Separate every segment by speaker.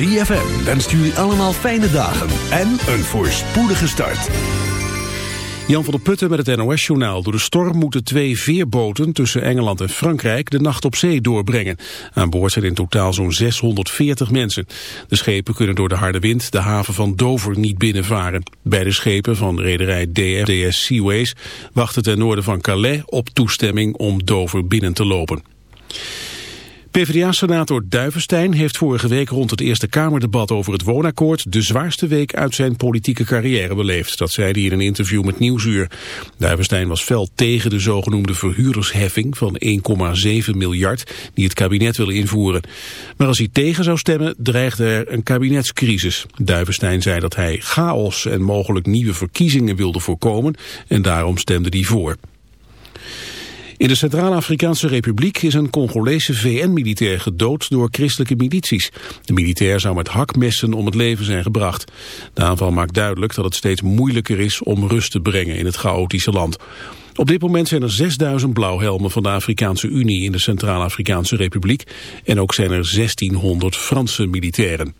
Speaker 1: ZFM wenst jullie allemaal fijne dagen en een voorspoedige start.
Speaker 2: Jan van der Putten met het NOS-journaal. Door de storm moeten twee veerboten tussen Engeland en Frankrijk de nacht op zee doorbrengen. Aan boord zijn in totaal zo'n 640 mensen. De schepen kunnen door de harde wind de haven van Dover niet binnenvaren. Beide schepen van rederij DFDS Seaways wachten ten noorden van Calais op toestemming om Dover binnen te lopen. PvdA-senator Duivenstein heeft vorige week rond het Eerste Kamerdebat over het woonakkoord de zwaarste week uit zijn politieke carrière beleefd. Dat zei hij in een interview met Nieuwsuur. Duivenstein was fel tegen de zogenoemde verhuurdersheffing van 1,7 miljard die het kabinet wil invoeren. Maar als hij tegen zou stemmen dreigde er een kabinetscrisis. Duivenstein zei dat hij chaos en mogelijk nieuwe verkiezingen wilde voorkomen en daarom stemde hij voor. In de Centraal-Afrikaanse Republiek is een Congolese VN-militair gedood door christelijke milities. De militair zou met hakmessen om het leven zijn gebracht. De aanval maakt duidelijk dat het steeds moeilijker is om rust te brengen in het chaotische land. Op dit moment zijn er 6000 blauwhelmen van de Afrikaanse Unie in de Centraal-Afrikaanse Republiek en ook zijn er 1600 Franse militairen.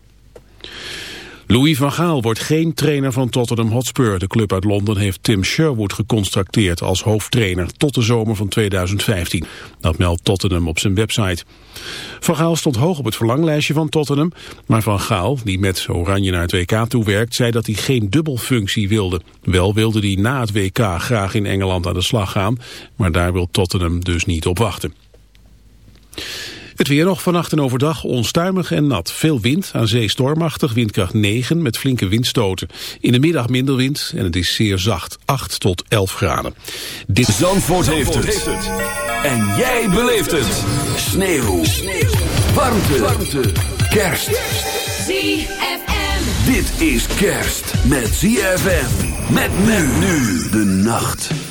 Speaker 2: Louis van Gaal wordt geen trainer van Tottenham Hotspur. De club uit Londen heeft Tim Sherwood gecontracteerd als hoofdtrainer tot de zomer van 2015. Dat meldt Tottenham op zijn website. Van Gaal stond hoog op het verlanglijstje van Tottenham, maar Van Gaal, die met Oranje naar het WK toewerkt, zei dat hij geen dubbelfunctie wilde. Wel wilde hij na het WK graag in Engeland aan de slag gaan, maar daar wil Tottenham dus niet op wachten. Het weer nog vannacht en overdag onstuimig en nat. Veel wind, aan zee stormachtig, windkracht 9 met flinke windstoten. In de middag minder wind en het is zeer zacht, 8 tot 11 graden.
Speaker 1: Dit Zandvoort, Zandvoort heeft, het. En jij beleeft het. Sneeuw. Sneeuw. Warmte. Warmte. Kerst. ZFM. Dit is kerst met ZFM. Met men nu de nacht.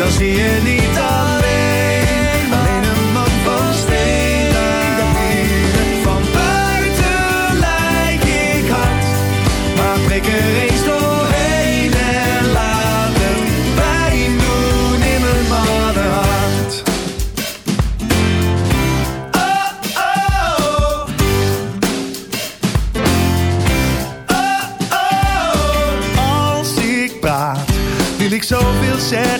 Speaker 3: dan zie je niet alleen, alleen een man van steen. Van buiten lijk ik hard, maar prik er eens doorheen en laat het pijn doen in mijn mannenhart. Oh, oh.
Speaker 4: Als ik praat, wil ik zoveel zeggen,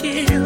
Speaker 1: chill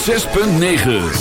Speaker 1: 106.9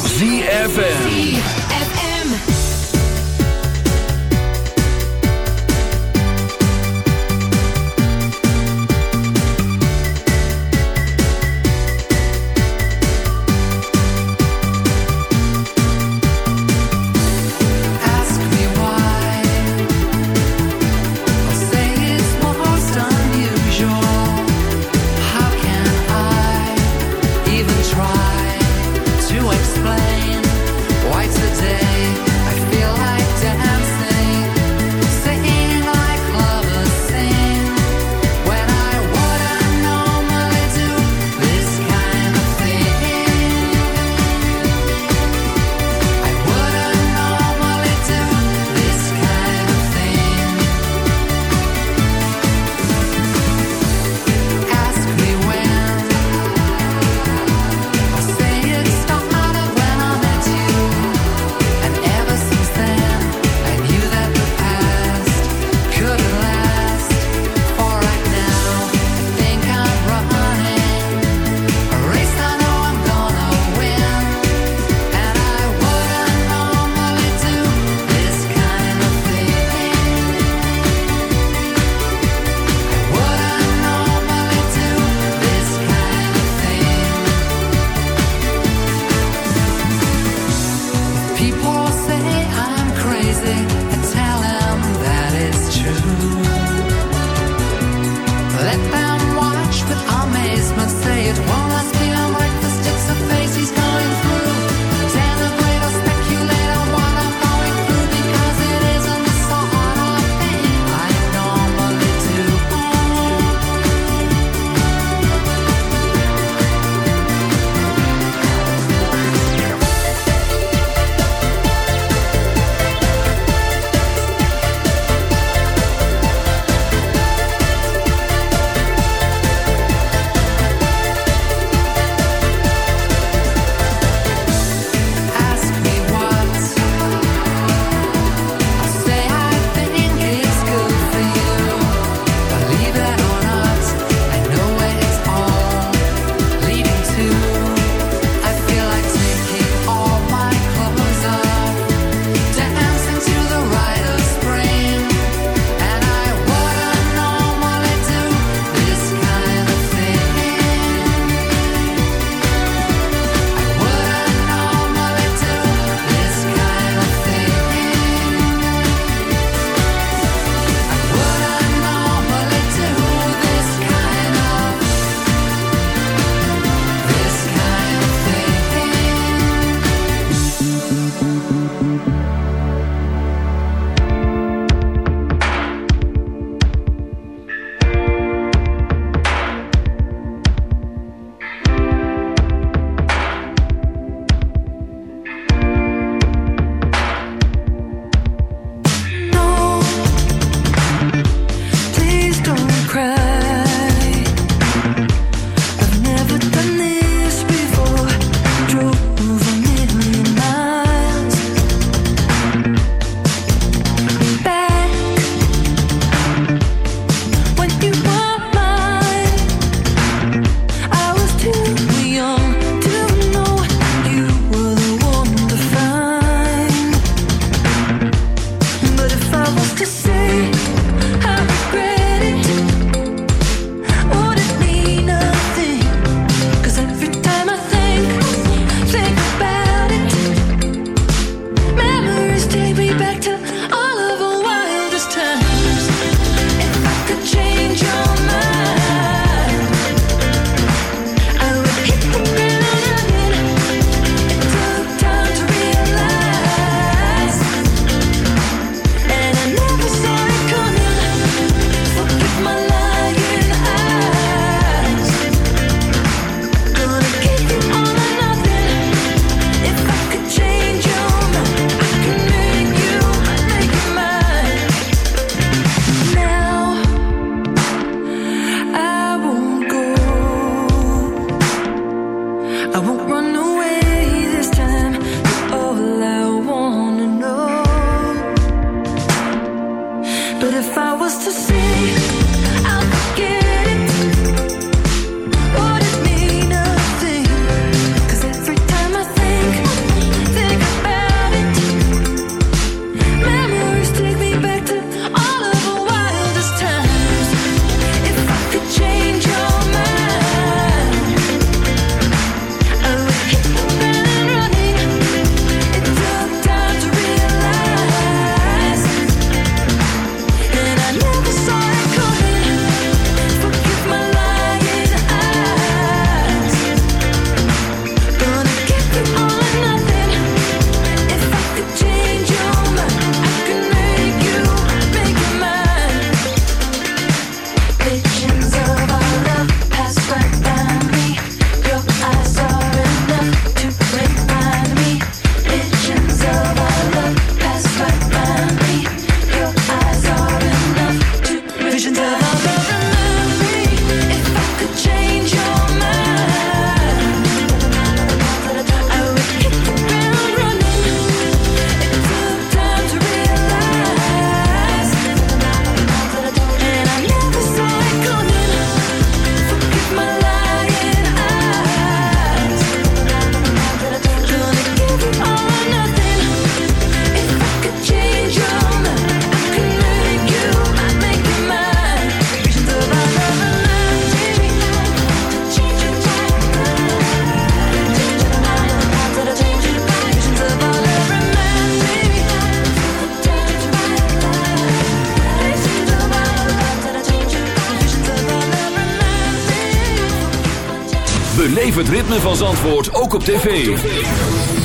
Speaker 5: tv.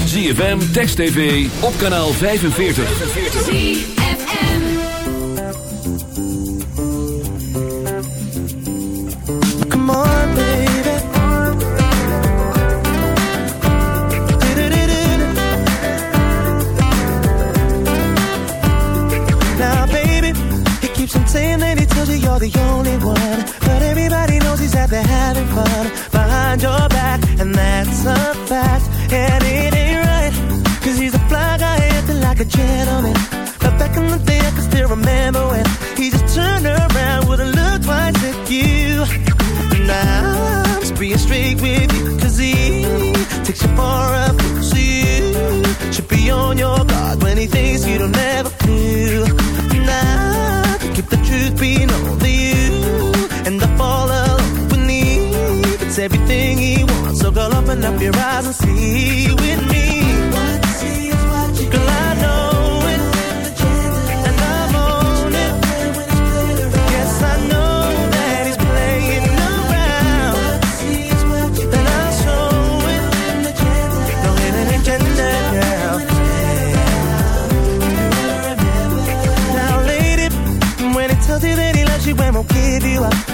Speaker 5: ZFM, Text TV, op kanaal 45.
Speaker 6: Come on, baby. Now, baby, he keeps on saying that he tells you you're the only one. But everybody knows having fun behind your back, and that's fact. And it ain't right, cause he's a fly guy acting like a gentleman. But back in the day, I can still remember when he just turned around, wouldn't look twice at you. Now I'm just being straight with you, cause he takes you a fool. So you should be on your guard when he thinks you don't ever do. Now keep the truth being only you, and I fall alone when he it's everything. So girl, open up your eyes and see with me. Girl, I know it. And I'm it. Yes, I know that he's playing around. I'll agenda. Now, lady, when he tells you that he loves you won't give you up,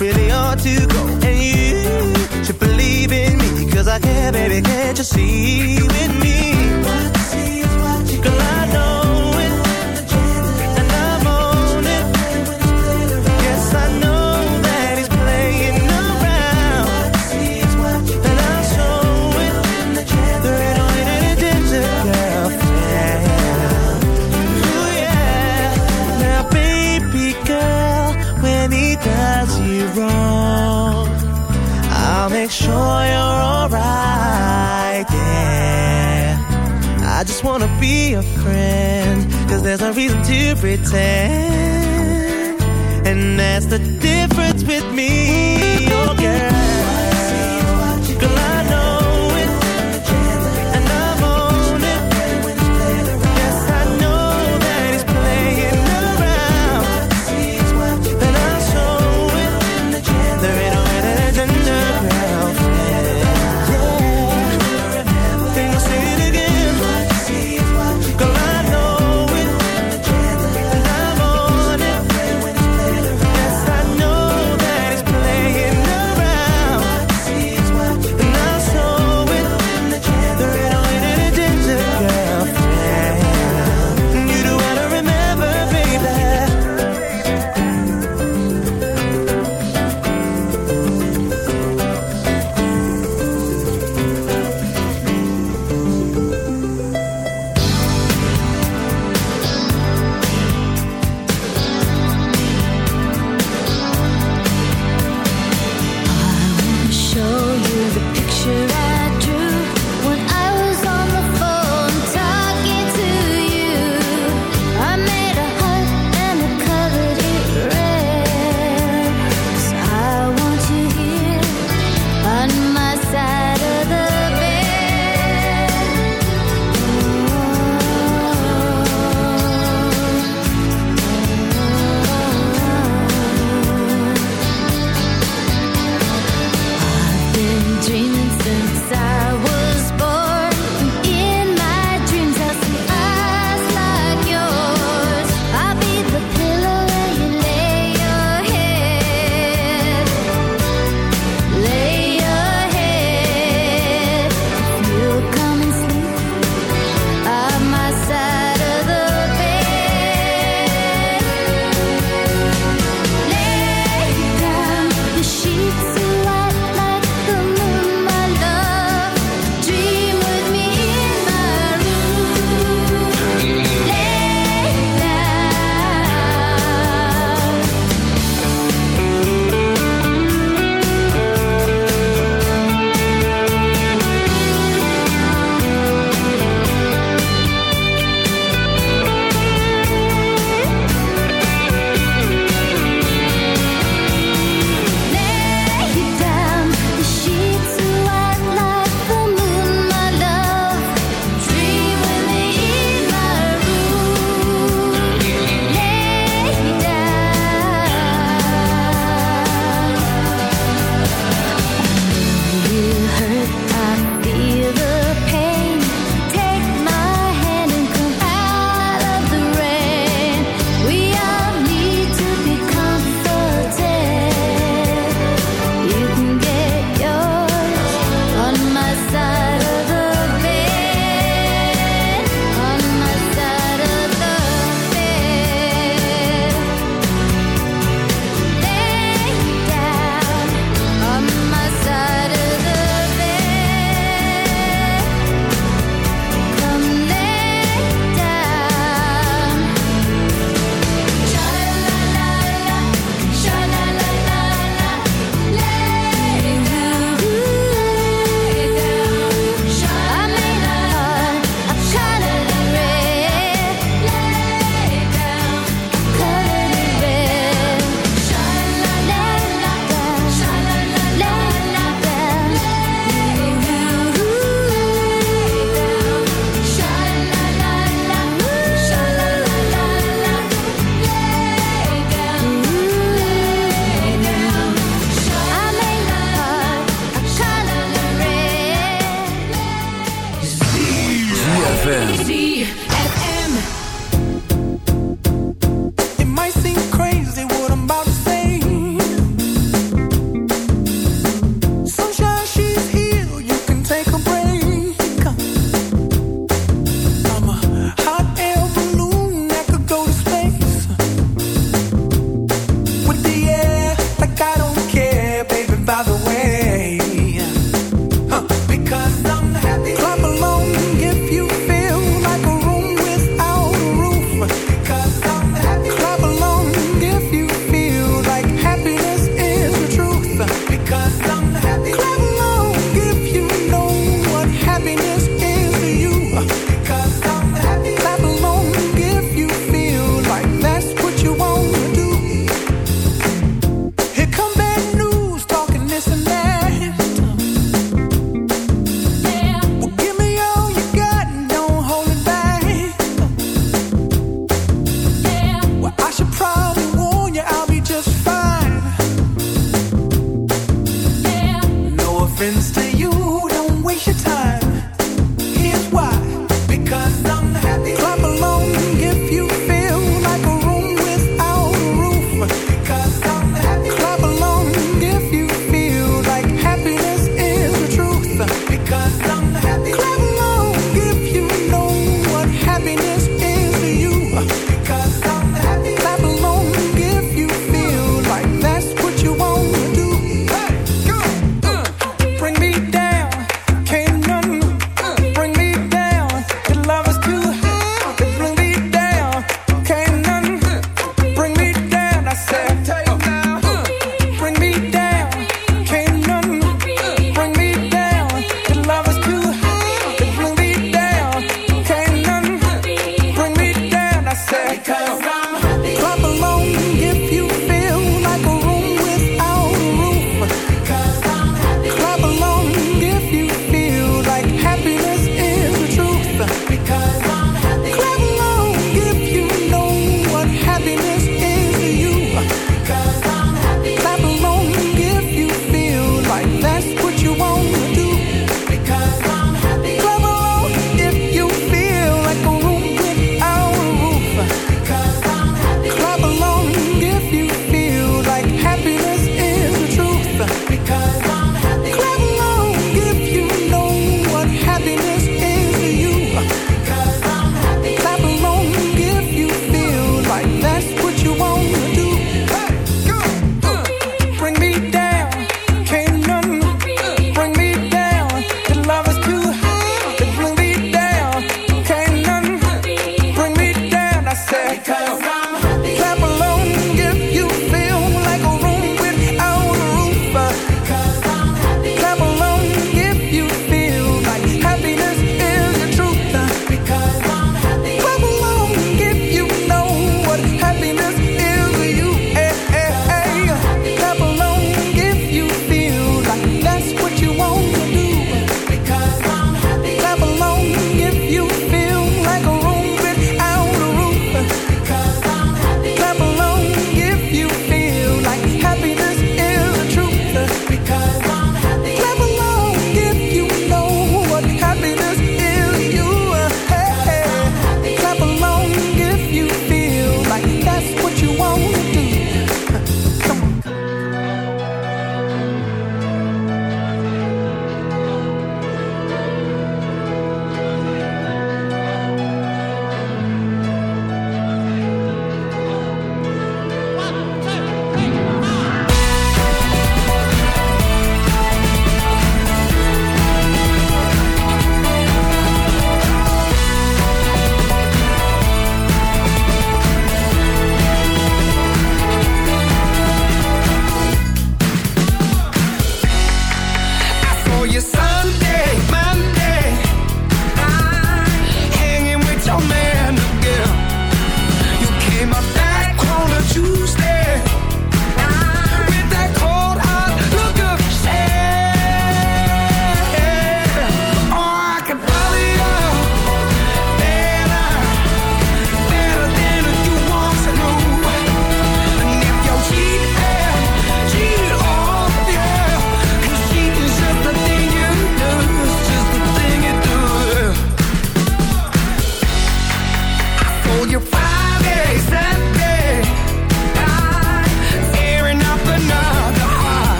Speaker 6: really ought to go. And you should believe in me. Cause I care, baby, can't you see with me? Girl, I know wanna be a friend, cause there's no reason to pretend. And that's the difference with me,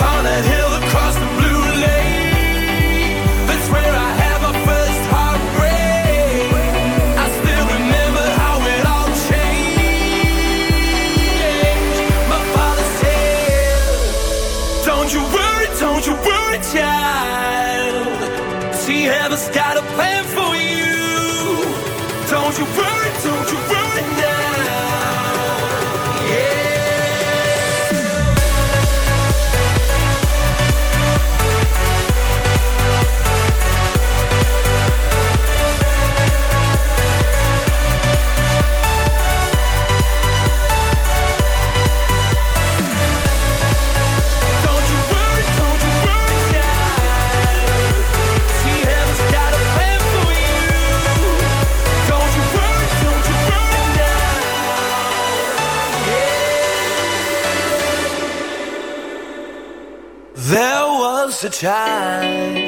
Speaker 3: On that hill to time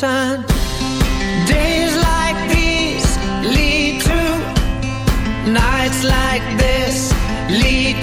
Speaker 7: Days like these lead to nights like this lead